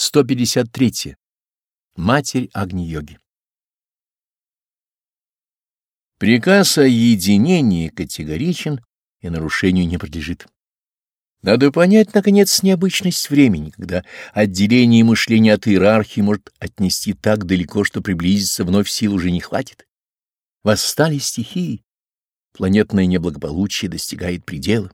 153. Матерь Агни-йоги Приказ о единении категоричен и нарушению не подлежит. Надо понять, наконец, необычность времени, когда отделение мышления от иерархии может отнести так далеко, что приблизиться вновь сил уже не хватит. Восстали стихии. Планетное неблагополучие достигает предела.